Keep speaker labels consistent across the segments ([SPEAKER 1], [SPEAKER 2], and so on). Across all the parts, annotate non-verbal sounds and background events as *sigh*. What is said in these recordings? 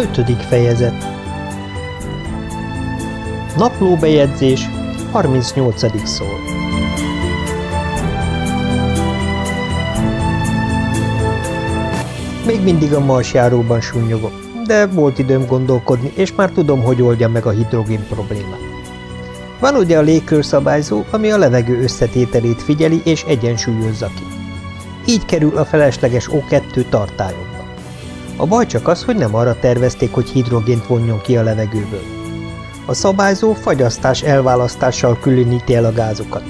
[SPEAKER 1] Ötödik fejezet Naplóbejegyzés 38. szól Még mindig a marsjáróban sunnyogom, de volt időm gondolkodni, és már tudom, hogy oldja meg a hidrogén problémát. Van ugye a légkörszabályzó, ami a levegő összetételét figyeli és egyensúlyozza ki. Így kerül a felesleges O2 tartályokba. A baj csak az, hogy nem arra tervezték, hogy hidrogént vonjon ki a levegőből. A szabályzó fagyasztás elválasztással különíti el a gázokat.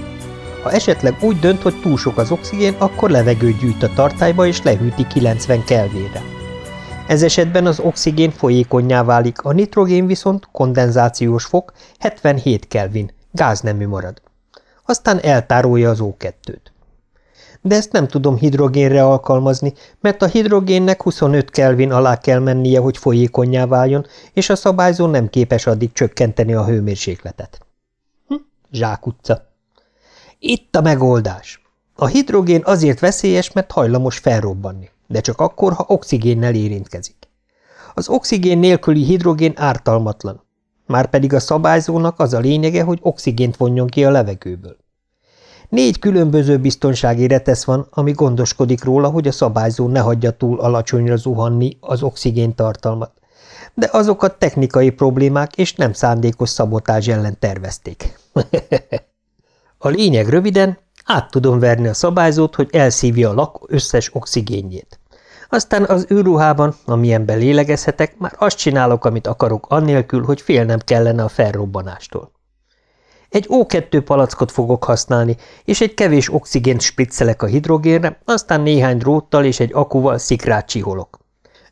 [SPEAKER 1] Ha esetleg úgy dönt, hogy túl sok az oxigén, akkor levegőt gyűjt a tartályba és lehűti 90 kelvére. Ez esetben az oxigén folyékonyá válik, a nitrogén viszont kondenzációs fok 77 kelvin, gáznemű marad. Aztán eltárolja az O2-t de ezt nem tudom hidrogénre alkalmazni, mert a hidrogénnek 25 Kelvin alá kell mennie, hogy folyékonyá váljon, és a szabályzó nem képes addig csökkenteni a hőmérsékletet. Hm, zsákutca. Itt a megoldás. A hidrogén azért veszélyes, mert hajlamos felrobbanni, de csak akkor, ha oxigénnel érintkezik. Az oxigén nélküli hidrogén ártalmatlan, márpedig a szabályzónak az a lényege, hogy oxigént vonjon ki a levegőből. Négy különböző biztonsági retesz van, ami gondoskodik róla, hogy a szabályzó ne hagyja túl alacsonyra zuhanni az oxigén tartalmat. De azokat technikai problémák és nem szándékos szabotázs ellen tervezték. *laughs* a lényeg röviden, át tudom verni a szabályzót, hogy elszívja a lak összes oxigénjét. Aztán az űrruhában, amilyenben lélegezhetek, már azt csinálok, amit akarok, annélkül, hogy félnem kellene a felrobbanástól. Egy O2 palackot fogok használni, és egy kevés oxigént spriccelek a hidrogénre, aztán néhány dróttal és egy akuval szikrát csiholok.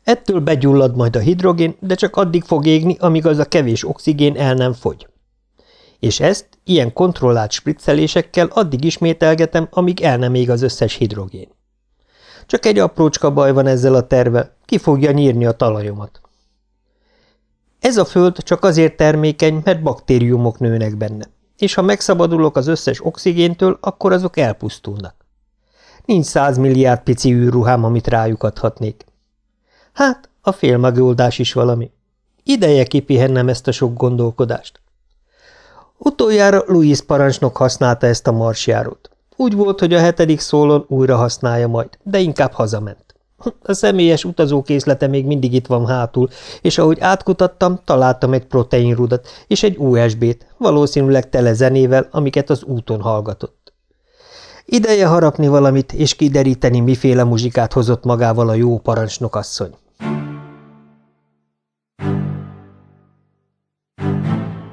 [SPEAKER 1] Ettől begyullad majd a hidrogén, de csak addig fog égni, amíg az a kevés oxigén el nem fogy. És ezt ilyen kontrollált spriccelésekkel addig ismételgetem, amíg el nem ég az összes hidrogén. Csak egy aprócska baj van ezzel a tervel, ki fogja nyírni a talajomat. Ez a föld csak azért termékeny, mert baktériumok nőnek benne és ha megszabadulok az összes oxigéntől, akkor azok elpusztulnak. Nincs százmilliárd pici űrruhám, amit rájuk adhatnék. Hát, a félmegoldás is valami. Ideje kipihennem ezt a sok gondolkodást. Utoljára Louis parancsnok használta ezt a marsjárót. Úgy volt, hogy a hetedik szólon újra használja majd, de inkább hazament. A személyes utazókészlete még mindig itt van hátul, és ahogy átkutattam, találtam egy proteinrudat és egy USB-t, valószínűleg tele zenével, amiket az úton hallgatott. Ideje harapni valamit, és kideríteni, miféle muzsikát hozott magával a jó parancsnokasszony.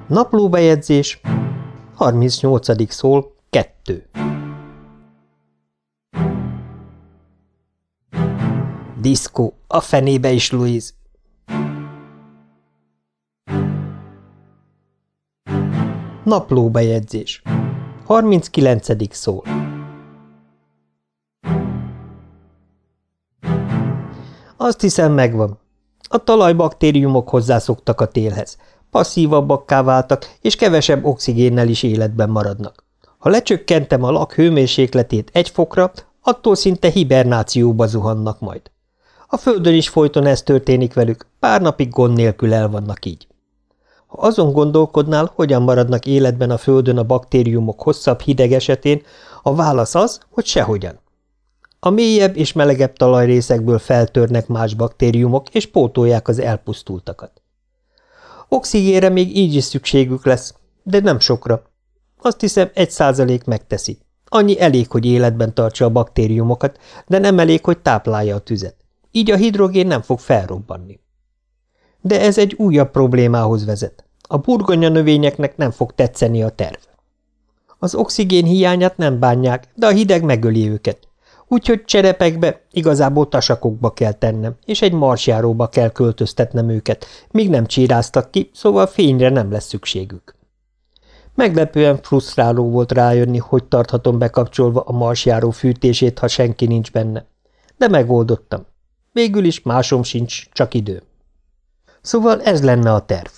[SPEAKER 1] Naplóbejegyzés 38. szól 2 Diszkó, a fenébe is, Louise! Naplóbejegyzés 39. szól Azt hiszem megvan. A talajbaktériumok hozzászoktak a télhez. Passzívabbakká váltak, és kevesebb oxigénnel is életben maradnak. Ha lecsökkentem a lak hőmérsékletét egy fokra, attól szinte hibernációba zuhannak majd. A földön is folyton ez történik velük, pár napig gond nélkül el vannak így. Ha azon gondolkodnál, hogyan maradnak életben a földön a baktériumok hosszabb hideg esetén, a válasz az, hogy sehogyan. A mélyebb és melegebb talajrészekből feltörnek más baktériumok, és pótolják az elpusztultakat. Oxigénre még így is szükségük lesz, de nem sokra. Azt hiszem, egy százalék megteszi. Annyi elég, hogy életben tartsa a baktériumokat, de nem elég, hogy táplálja a tüzet így a hidrogén nem fog felrobbanni. De ez egy újabb problémához vezet. A burgonya növényeknek nem fog tetszeni a terv. Az oxigén hiányát nem bánják, de a hideg megöli őket. Úgyhogy cserepekbe, igazából tasakokba kell tennem, és egy marsjáróba kell költöztetnem őket, míg nem csíráztak ki, szóval fényre nem lesz szükségük. Meglepően frusztráló volt rájönni, hogy tarthatom bekapcsolva a marsjáró fűtését, ha senki nincs benne. De megoldottam. Végül is másom sincs, csak idő. Szóval ez lenne a terv.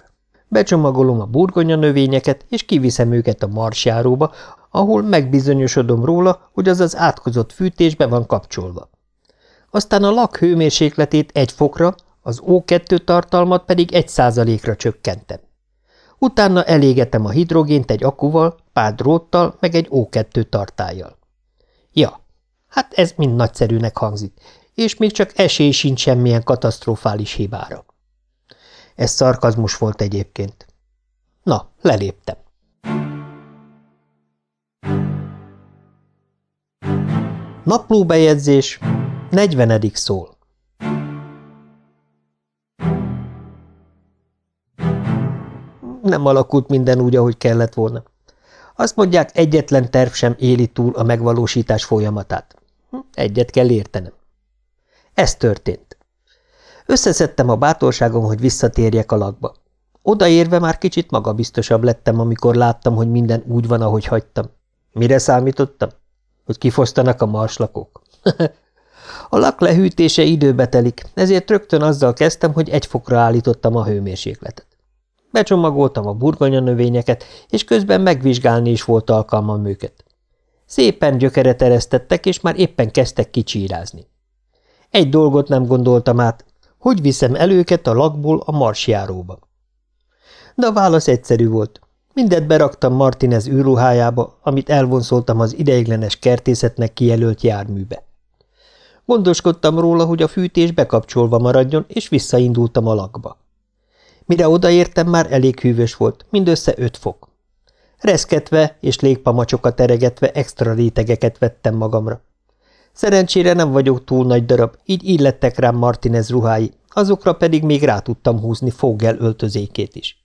[SPEAKER 1] Becsomagolom a burgonya növényeket, és kiviszem őket a marsjáróba, ahol megbizonyosodom róla, hogy az az átkozott fűtésbe van kapcsolva. Aztán a lak hőmérsékletét egy fokra, Az O2 tartalmat pedig egy százalékra csökkentem. Utána elégetem a hidrogént egy akuval, pár dróttal, meg egy O2 tartályjal. Ja, hát ez mind nagyszerűnek hangzik, és még csak esély sincs semmilyen katasztrofális hibára. Ez szarkazmus volt egyébként. Na, leléptem. Naplóbejegyzés, 40. szól. Nem alakult minden úgy, ahogy kellett volna. Azt mondják, egyetlen terv sem éli túl a megvalósítás folyamatát. Egyet kell értenem. Ez történt. Összeszedtem a bátorságom, hogy visszatérjek a lakba. Odaérve már kicsit magabiztosabb lettem, amikor láttam, hogy minden úgy van, ahogy hagytam. Mire számítottam? Hogy kifosztanak a marslakók? *laughs* a lak lehűtése időbe telik, ezért rögtön azzal kezdtem, hogy egy fokra állítottam a hőmérsékletet. Becsomagoltam a burgonya növényeket, és közben megvizsgálni is volt alkalmam őket. Szépen gyökeret eresztettek, és már éppen kezdtek kicsírázni. Egy dolgot nem gondoltam át, hogy viszem el őket a lakból a marsjáróba. De a válasz egyszerű volt. Mindet beraktam Martinez űrruhájába, amit elvonszoltam az ideiglenes kertészetnek kijelölt járműbe. Gondoskodtam róla, hogy a fűtés bekapcsolva maradjon, és visszaindultam a lakba. Mire odaértem, már elég hűvös volt, mindössze öt fok. Reszketve és légpamacsokat eregetve extra rétegeket vettem magamra. Szerencsére nem vagyok túl nagy darab, így illettek rám Martinez ruhái, azokra pedig még rá tudtam húzni Fogel öltözékét is.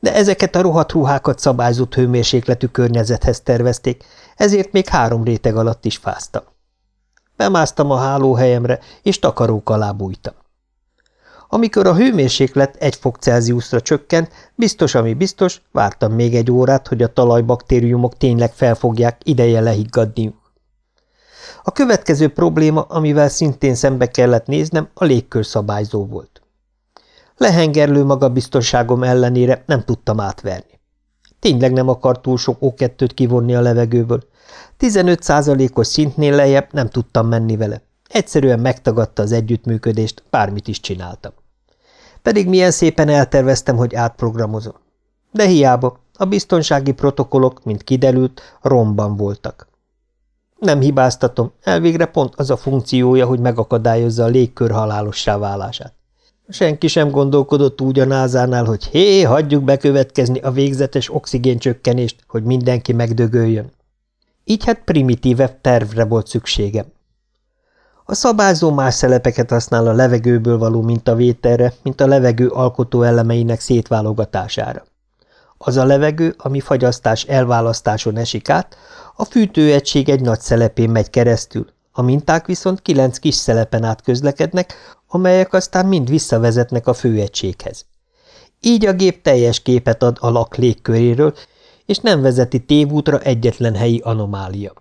[SPEAKER 1] De ezeket a rohadt ruhákat szabályzott hőmérsékletű környezethez tervezték, ezért még három réteg alatt is fáztam. Bemásztam a hálóhelyemre, és takarók alá bújtam. Amikor a hőmérséklet egy fok Celsiusra csökkent, biztos, ami biztos, vártam még egy órát, hogy a talajbaktériumok tényleg felfogják, ideje lehiggadniuk. A következő probléma, amivel szintén szembe kellett néznem, a légkörszabályzó volt. Lehengerlő magabiztonságom ellenére nem tudtam átverni. Tényleg nem akart túl sok O2-t kivonni a levegőből. 15% os szintnél lejjebb nem tudtam menni vele. Egyszerűen megtagadta az együttműködést, bármit is csináltam. Pedig milyen szépen elterveztem, hogy átprogramozom. De hiába, a biztonsági protokollok, mint kiderült, romban voltak. Nem hibáztatom, elvégre pont az a funkciója, hogy megakadályozza a légkör halálossá válását. Senki sem gondolkodott úgy a názánál, hogy hé, hagyjuk bekövetkezni a végzetes oxigéncsökkenést, hogy mindenki megdögöljön. Így hát primitívebb tervre volt szükségem. A szabályzó más szelepeket használ a levegőből való mintavételre, mint a levegő alkotó elemeinek szétválogatására. Az a levegő, ami fagyasztás elválasztáson esik át, a fűtőegység egy nagy szelepén megy keresztül, a minták viszont kilenc kis szelepen át közlekednek, amelyek aztán mind visszavezetnek a főegységhez. Így a gép teljes képet ad a lak légköréről, és nem vezeti tévútra egyetlen helyi anomália.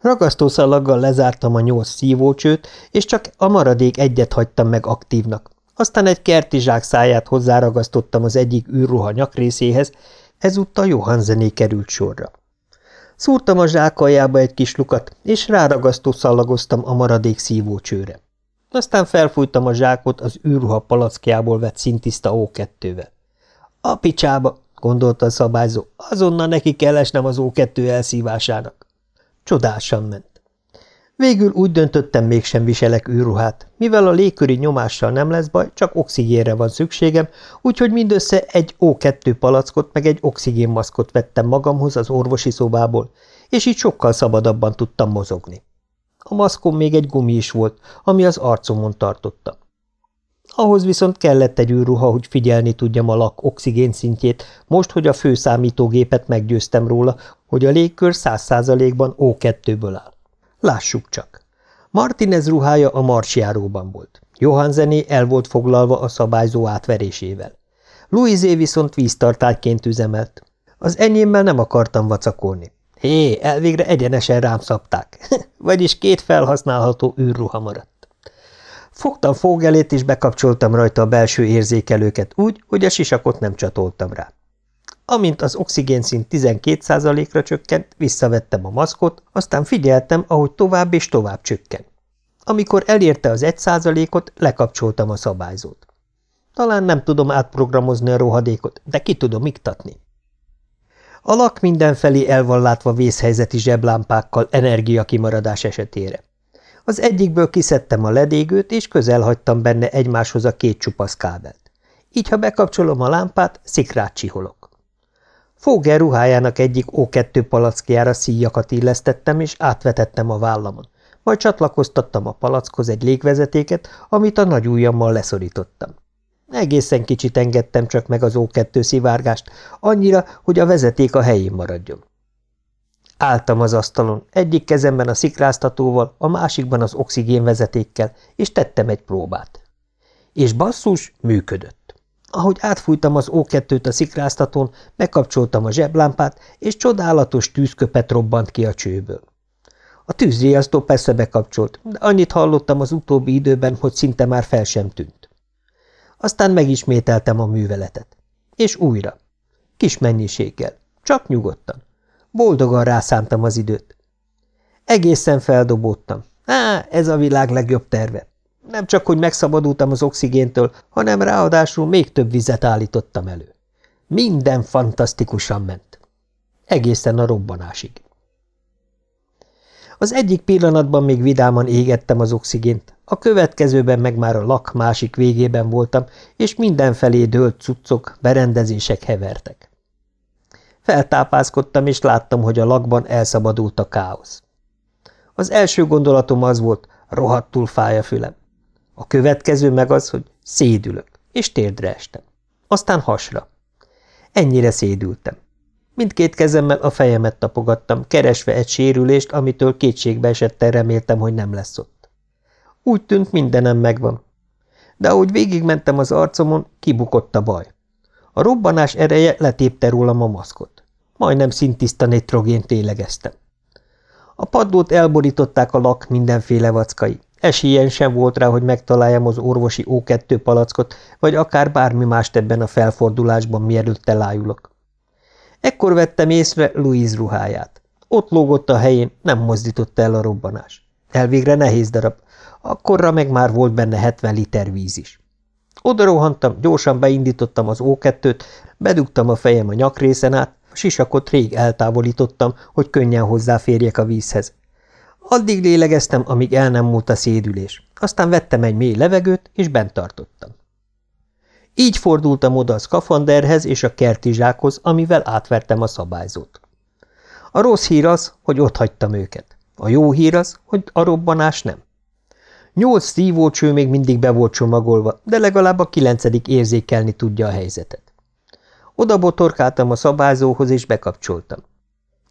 [SPEAKER 1] Ragasztószalaggal lezártam a nyolc szívócsőt, és csak a maradék egyet hagytam meg aktívnak. Aztán egy kerti zsák száját hozzáragasztottam az egyik űrruha nyakrészéhez, ezúttal Johansené került sorra. Szúrtam a zsákaljába egy kis lukat, és ráragasztó szallagoztam a maradék szívócsőre. Aztán felfújtam a zsákot az űrruha palackjából vett szintiszta O2-vel. A picsába, gondolta a szabályzó, azonnal neki kell esnem az O2 elszívásának. Csodásan ment. Végül úgy döntöttem, mégsem viselek űrruhát, mivel a légköri nyomással nem lesz baj, csak oxigénre van szükségem, úgyhogy mindössze egy O2 palackot meg egy oxigénmaszkot vettem magamhoz az orvosi szobából, és így sokkal szabadabban tudtam mozogni. A maszkom még egy gumi is volt, ami az arcomon tartotta. Ahhoz viszont kellett egy űrruha, hogy figyelni tudjam a lak oxigén szintjét, most, hogy a főszámítógépet meggyőztem róla, hogy a légkör száz százalékban O2-ből áll. Lássuk csak. Martinez ruhája a marsjáróban volt. Johansené el volt foglalva a szabályzó átverésével. Louisé viszont víztartályként üzemelt. Az enyémmel nem akartam vacakolni. Hé, elvégre egyenesen rám szabták, *laughs* vagyis két felhasználható űrruha maradt. Fogtam fogelét és bekapcsoltam rajta a belső érzékelőket úgy, hogy a sisakot nem csatoltam rá. Amint az oxigénszint 12%-ra csökkent, visszavettem a maszkot, aztán figyeltem, ahogy tovább és tovább csökken. Amikor elérte az egy százalékot, lekapcsoltam a szabályzót. Talán nem tudom átprogramozni a rohadékot, de ki tudom iktatni. A lak mindenfelé el van látva vészhelyzeti zseblámpákkal energiakimaradás esetére. Az egyikből kiszedtem a ledégőt, és közel hagytam benne egymáshoz a két csupasz kábelt. Így, ha bekapcsolom a lámpát, szikrát csiholok. Fogel ruhájának egyik O2 palackjára szíjakat illesztettem, és átvetettem a vállamon, majd csatlakoztattam a palackhoz egy légvezetéket, amit a nagy ujjammal leszorítottam. Egészen kicsit engedtem csak meg az O2 szivárgást, annyira, hogy a vezeték a helyén maradjon. Álltam az asztalon, egyik kezemben a szikráztatóval, a másikban az oxigénvezetékkel, és tettem egy próbát. És basszus, működött. Ahogy átfújtam az O2-t a szikráztatón, megkapcsoltam a zseblámpát, és csodálatos tűzköpet robbant ki a csőből. A tűzriasztó persze bekapcsolt, de annyit hallottam az utóbbi időben, hogy szinte már fel sem tűnt. Aztán megismételtem a műveletet. És újra. Kis mennyiséggel. Csak nyugodtan. Boldogan rászántam az időt. Egészen feldobódtam. Á, ez a világ legjobb terve. Nem csak, hogy megszabadultam az oxigéntől, hanem ráadásul még több vizet állítottam elő. Minden fantasztikusan ment. Egészen a robbanásig. Az egyik pillanatban még vidáman égettem az oxigént, a következőben meg már a lak másik végében voltam, és mindenfelé dőlt cuccok, berendezések hevertek. Feltápászkodtam, és láttam, hogy a lakban elszabadult a káosz. Az első gondolatom az volt, rohadtul fáj a fülem. A következő meg az, hogy szédülök, és térdre estem. Aztán hasra. Ennyire szédültem. Mindkét kezemmel a fejemet tapogattam, keresve egy sérülést, amitől kétségbe esetten reméltem, hogy nem lesz ott. Úgy tűnt, mindenem megvan. De ahogy végigmentem az arcomon, kibukott a baj. A robbanás ereje letépte rólam a maszkot. Majdnem szintiszta nitrogént lélegeztem. A padlót elborították a lak mindenféle vackai. Esélyen sem volt rá, hogy megtaláljam az orvosi O2 palackot, vagy akár bármi mást ebben a felfordulásban, mielőtt elájulok. Ekkor vettem észre Louise ruháját. Ott lógott a helyén, nem mozdította el a robbanás. Elvégre nehéz darab, akkorra meg már volt benne 70 liter víz is. Oda rohantam, gyorsan beindítottam az O2-t, bedugtam a fejem a nyakrészen át, a sisakot rég eltávolítottam, hogy könnyen hozzáférjek a vízhez. Addig lélegeztem, amíg el nem múlt a szédülés. Aztán vettem egy mély levegőt, és bent tartottam. Így fordultam oda a szkafanderhez és a kertizsákhoz, amivel átvertem a szabályzót. A rossz hír az, hogy ott hagytam őket. A jó hír az, hogy a robbanás nem. Nyolc szívócső még mindig be volt csomagolva, de legalább a kilencedik érzékelni tudja a helyzetet. Oda botorkáltam a szabályzóhoz, és bekapcsoltam.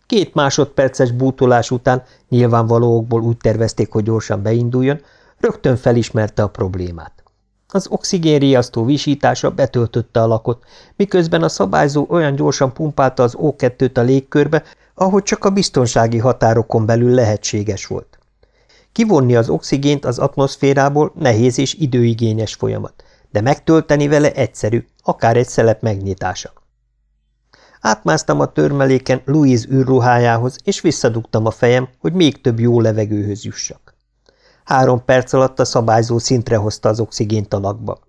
[SPEAKER 1] Két másodperces bútolás után, nyilvánvalóokból úgy tervezték, hogy gyorsan beinduljon, rögtön felismerte a problémát. Az oxigénriasztó visítása betöltötte a lakot, miközben a szabályzó olyan gyorsan pumpálta az O2-t a légkörbe, ahogy csak a biztonsági határokon belül lehetséges volt. Kivonni az oxigént az atmoszférából nehéz és időigényes folyamat, de megtölteni vele egyszerű, akár egy szelep megnyitása. Átmásztam a törmeléken Louise űrruhájához, és visszadugtam a fejem, hogy még több jó levegőhöz jussak. Három perc alatt a szabályzó szintre hozta az oxigént a lakba.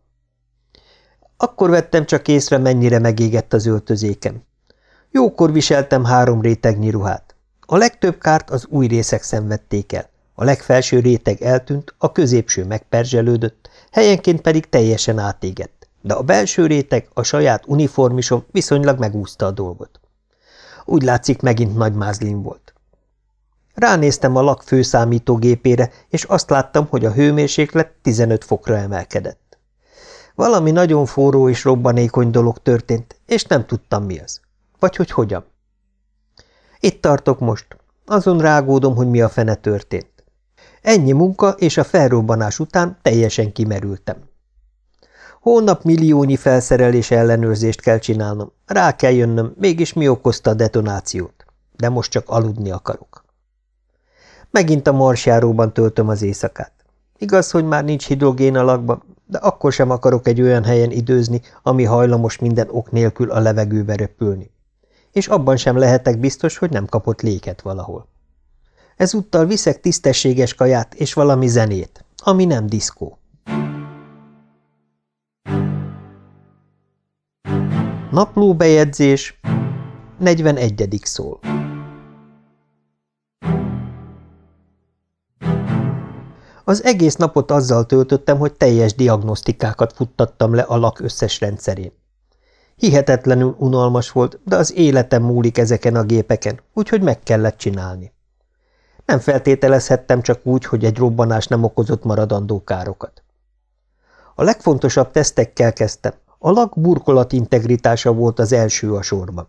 [SPEAKER 1] Akkor vettem csak észre, mennyire megégett az öltözékem. Jókor viseltem három rétegnyi ruhát. A legtöbb kárt az új részek szenvedték el. A legfelső réteg eltűnt, a középső megperzselődött, helyenként pedig teljesen átégett, de a belső réteg, a saját uniformisom viszonylag megúszta a dolgot. Úgy látszik, megint nagy mázlin volt. Ránéztem a lak főszámítógépére, és azt láttam, hogy a hőmérséklet 15 fokra emelkedett. Valami nagyon forró és robbanékony dolog történt, és nem tudtam mi az. Vagy hogy hogyan. Itt tartok most. Azon rágódom, hogy mi a fene történt. Ennyi munka, és a felrobbanás után teljesen kimerültem. Holnap milliónyi felszerelés ellenőrzést kell csinálnom. Rá kell jönnöm, mégis mi okozta a detonációt. De most csak aludni akarok. Megint a marsjáróban töltöm az éjszakát. Igaz, hogy már nincs hidrogén alakban, de akkor sem akarok egy olyan helyen időzni, ami hajlamos minden ok nélkül a levegőbe repülni. És abban sem lehetek biztos, hogy nem kapott léket valahol. Ezúttal viszek tisztességes kaját és valami zenét, ami nem diszkó. Naplóbejegyzés 41. szól Az egész napot azzal töltöttem, hogy teljes diagnosztikákat futtattam le a lak összes rendszerén. Hihetetlenül unalmas volt, de az életem múlik ezeken a gépeken, úgyhogy meg kellett csinálni. Nem feltételezhettem csak úgy, hogy egy robbanás nem okozott maradandó károkat. A legfontosabb tesztekkel kezdtem. A lak burkolat integritása volt az első a sorban.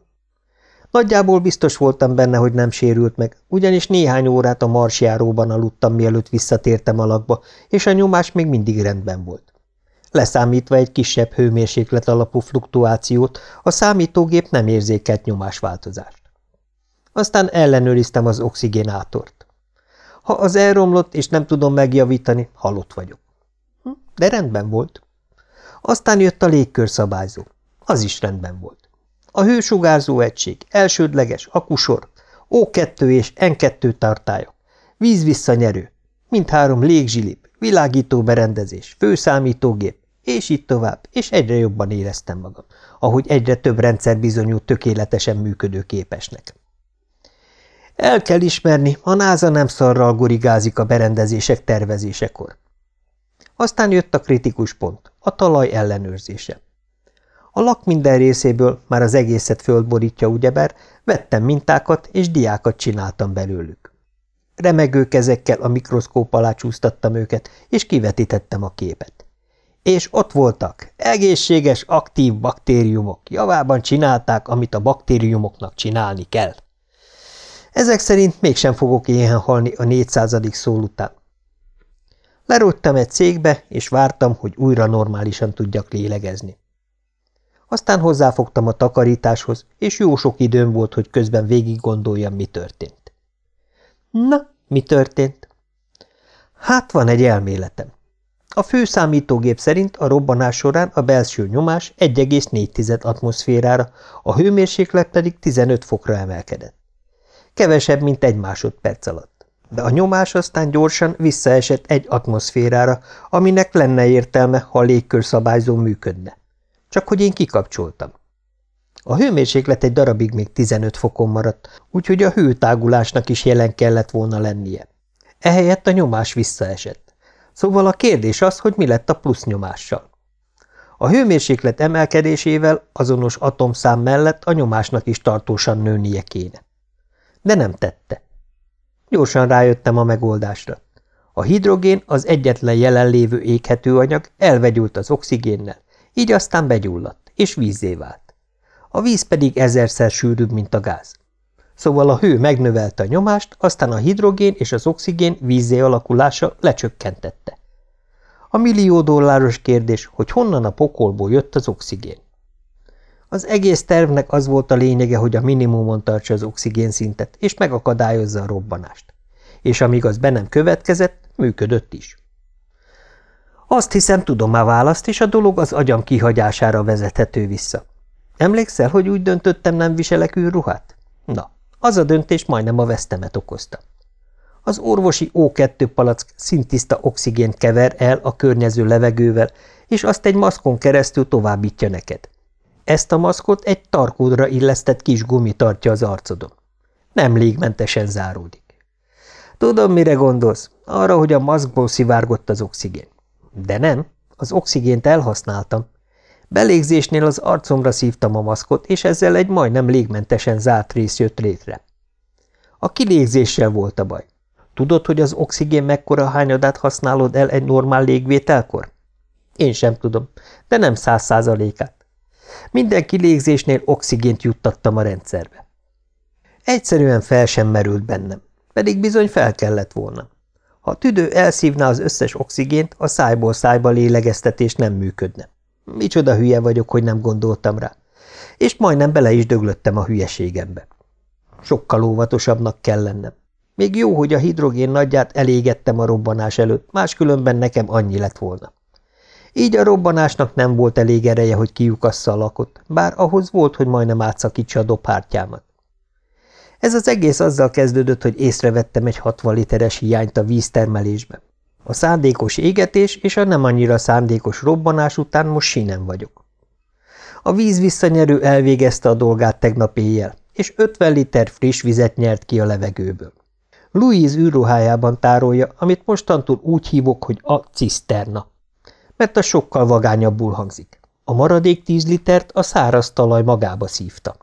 [SPEAKER 1] Nagyjából biztos voltam benne, hogy nem sérült meg, ugyanis néhány órát a marsjáróban aludtam, mielőtt visszatértem a lakba, és a nyomás még mindig rendben volt. Leszámítva egy kisebb hőmérséklet alapú fluktuációt, a számítógép nem érzékelt nyomásváltozást. Aztán ellenőriztem az oxigénátort. Ha az elromlott, és nem tudom megjavítani, halott vagyok. Hm, de rendben volt. Aztán jött a légkörszabályzó. Az is rendben volt. A hősugárzó egység, elsődleges, akusor, O2 és N2 tartályok, vízvisszanyerő, mindhárom légzsilip, világító berendezés, főszámítógép, és így tovább, és egyre jobban éreztem magam, ahogy egyre több rendszer bizonyult tökéletesen működőképesnek. El kell ismerni, a NASA nem szarral gurigázik a berendezések tervezésekor. Aztán jött a kritikus pont, a talaj ellenőrzése. A lak minden részéből, már az egészet földborítja ugyebár, vettem mintákat és diákat csináltam belőlük. Remegő kezekkel a mikroszkóp alá csúsztattam őket, és kivetítettem a képet. És ott voltak, egészséges, aktív baktériumok, javában csinálták, amit a baktériumoknak csinálni kell. Ezek szerint mégsem fogok éhen halni a négyszázadik szól után. Lerodtam egy cégbe, és vártam, hogy újra normálisan tudjak lélegezni. Aztán hozzáfogtam a takarításhoz, és jó sok időm volt, hogy közben végig gondoljam, mi történt. Na, mi történt? Hát van egy elméletem. A főszámítógép szerint a robbanás során a belső nyomás 1,4 atmoszférára, a hőmérséklet pedig 15 fokra emelkedett. Kevesebb, mint egy másodperc alatt. De a nyomás aztán gyorsan visszaesett egy atmoszférára, aminek lenne értelme, ha a légkörszabályzó működne. Csak hogy én kikapcsoltam. A hőmérséklet egy darabig még 15 fokon maradt, úgyhogy a hőtágulásnak is jelen kellett volna lennie. Ehelyett a nyomás visszaesett. Szóval a kérdés az, hogy mi lett a plusz nyomással. A hőmérséklet emelkedésével azonos atomszám mellett a nyomásnak is tartósan nőnie kéne. De nem tette. Gyorsan rájöttem a megoldásra. A hidrogén az egyetlen jelenlévő éghető anyag elvegyült az oxigénnel, így aztán begyulladt, és vízzé vált. A víz pedig ezerszer sűrűbb, mint a gáz. Szóval a hő megnövelte a nyomást, aztán a hidrogén és az oxigén vízzé alakulása lecsökkentette. A millió dolláros kérdés, hogy honnan a pokolból jött az oxigén. Az egész tervnek az volt a lényege, hogy a minimumon tartsa az oxigénszintet, és megakadályozza a robbanást. És amíg az be nem következett, működött is. Azt hiszem, tudom már választ, és a dolog az agyam kihagyására vezethető vissza. Emlékszel, hogy úgy döntöttem, nem viselek űrruhát? Na, az a döntés majdnem a vesztemet okozta. Az orvosi O2 palack szintiszta oxigént kever el a környező levegővel, és azt egy maszkon keresztül továbbítja neked. Ezt a maszkot egy tarkódra illesztett kis gumi tartja az arcodon. Nem légmentesen záródik. Tudom, mire gondolsz, arra, hogy a maszkból szivárgott az oxigén. De nem, az oxigént elhasználtam. Belégzésnél az arcomra szívtam a maszkot, és ezzel egy majdnem légmentesen zárt rész jött létre. A kilégzéssel volt a baj. Tudod, hogy az oxigén mekkora hányadát használod el egy normál légvételkor? Én sem tudom, de nem száz százalékát. Minden kilégzésnél oxigént juttattam a rendszerbe. Egyszerűen fel sem merült bennem, pedig bizony fel kellett volna. Ha a tüdő elszívná az összes oxigént, a szájból szájba lélegeztetés nem működne. Micsoda hülye vagyok, hogy nem gondoltam rá. És majdnem bele is döglöttem a hülyeségembe. Sokkal óvatosabbnak kell lennem. Még jó, hogy a hidrogén nagyját elégettem a robbanás előtt, máskülönben nekem annyi lett volna. Így a robbanásnak nem volt elég ereje, hogy kiukassza a lakot, bár ahhoz volt, hogy majdnem átszakítsa a dobhártyámat. Ez az egész azzal kezdődött, hogy észrevettem egy 60 literes hiányt a víztermelésben. A szándékos égetés és a nem annyira szándékos robbanás után most sínen vagyok. A víz visszanyerő elvégezte a dolgát tegnap éjjel, és 50 liter friss vizet nyert ki a levegőből. Louise űrruhájában tárolja, amit mostantól úgy hívok, hogy a ciszterna, mert a sokkal vagányabbul hangzik. A maradék 10 litert a száraz talaj magába szívta.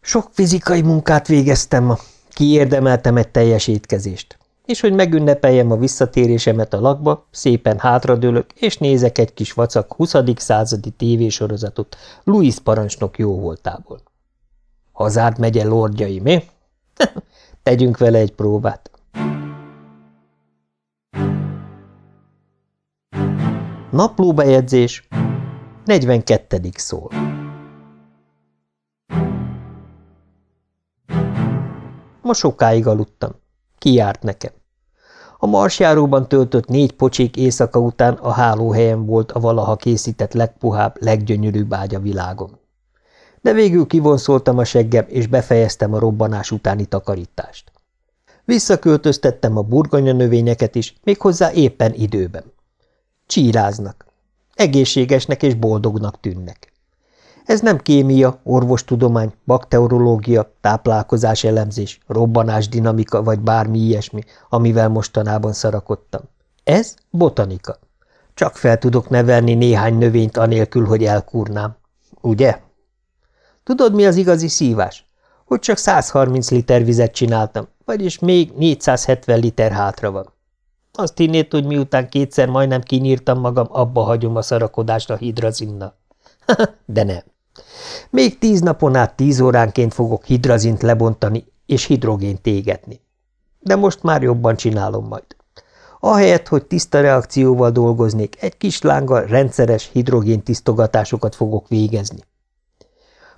[SPEAKER 1] Sok fizikai munkát végeztem ma, kiérdemeltem egy teljes étkezést, és hogy megünnepeljem a visszatérésemet a lakba, szépen hátradőlök, és nézek egy kis vacak 20. századi tévésorozatot Louis parancsnok jó voltából. Hazád megye lordjai, mi? *laughs* Tegyünk vele egy próbát. Naplóbejegyzés 42. szól Ma sokáig aludtam. Kijárt nekem. A marsjáróban töltött négy pocsék éjszaka után a hálóhelyen volt a valaha készített legpuhább, leggyönyörűbb ágy a világon. De végül kivonszoltam a seggem, és befejeztem a robbanás utáni takarítást. Visszaköltöztettem a burgonya növényeket is, méghozzá éppen időben. Csíráznak. Egészségesnek és boldognak tűnnek. Ez nem kémia, orvostudomány, bakteriológia, táplálkozás elemzés, robbanás dinamika vagy bármi ilyesmi, amivel mostanában szarakodtam. Ez botanika. Csak fel tudok nevelni néhány növényt anélkül, hogy elkúrnám. Ugye? Tudod, mi az igazi szívás? Hogy csak 130 liter vizet csináltam, vagyis még 470 liter hátra van. Azt hinnéd, hogy miután kétszer majdnem kinyírtam magam, abba hagyom a szarakodást a hidrazinnal. *laughs* De nem. Még tíz napon át tíz óránként fogok hidrazint lebontani és hidrogént égetni. De most már jobban csinálom majd. Ahelyett, hogy tiszta reakcióval dolgoznék, egy kis lánggal rendszeres hidrogén tisztogatásokat fogok végezni.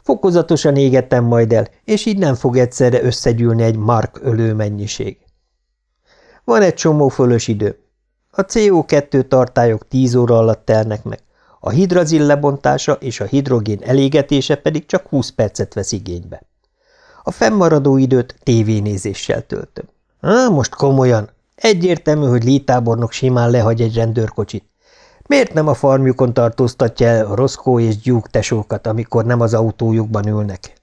[SPEAKER 1] Fokozatosan égetem majd el, és így nem fog egyszerre összegyűlni egy mark ölőmennyiség. Van egy csomó fölös idő. A CO2 tartályok tíz óra alatt telnek meg, a hidrazil lebontása és a hidrogén elégetése pedig csak 20 percet vesz igénybe. A fennmaradó időt tévénézéssel töltöm. Á, most komolyan. Egyértelmű, hogy létábornok simán lehagy egy rendőrkocsit. Miért nem a farmjukon tartóztatja el Roszkó és Gyúk tesókat, amikor nem az autójukban ülnek?